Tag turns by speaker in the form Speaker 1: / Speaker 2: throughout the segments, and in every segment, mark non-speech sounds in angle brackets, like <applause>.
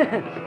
Speaker 1: Ah <laughs>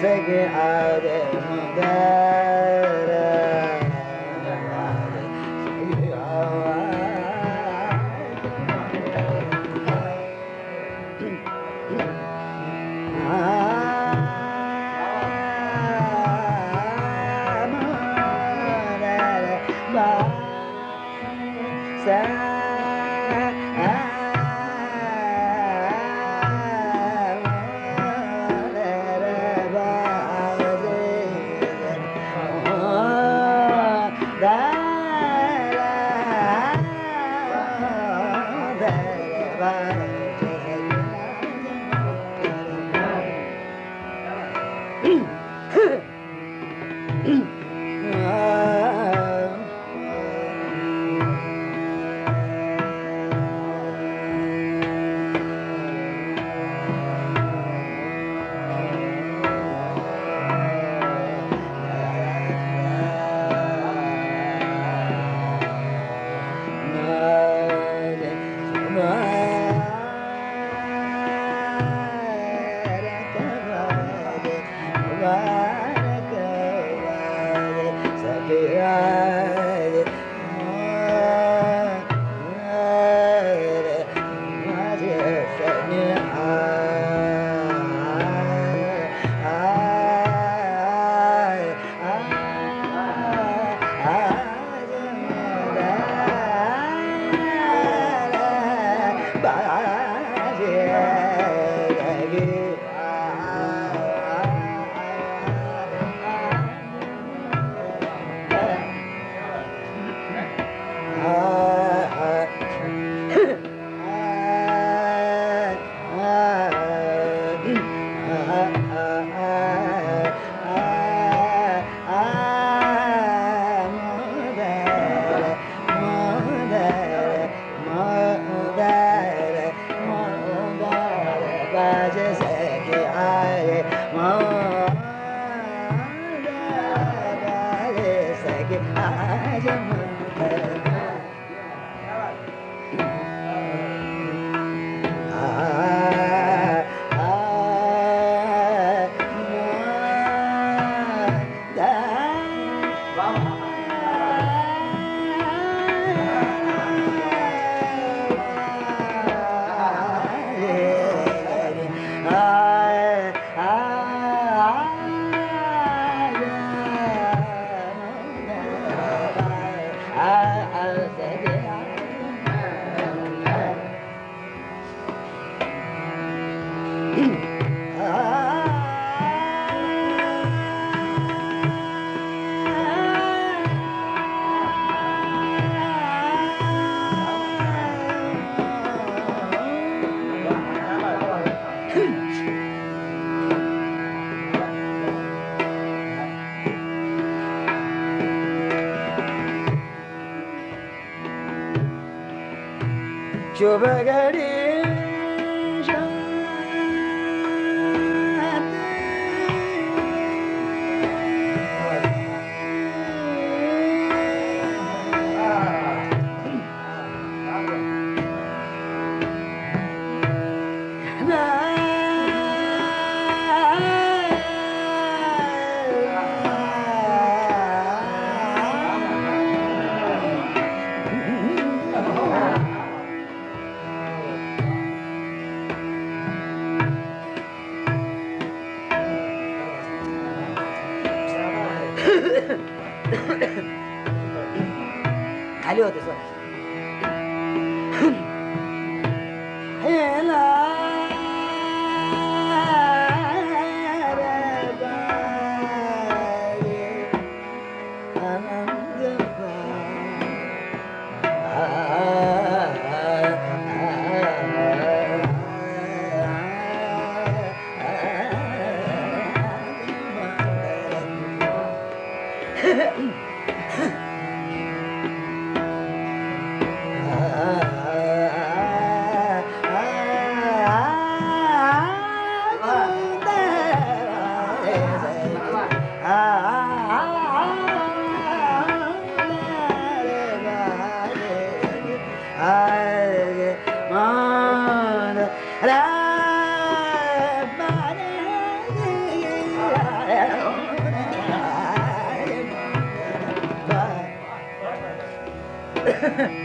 Speaker 1: Say, I Bye. ಶುಭಗಡಿ Ha ha.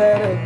Speaker 1: Bye,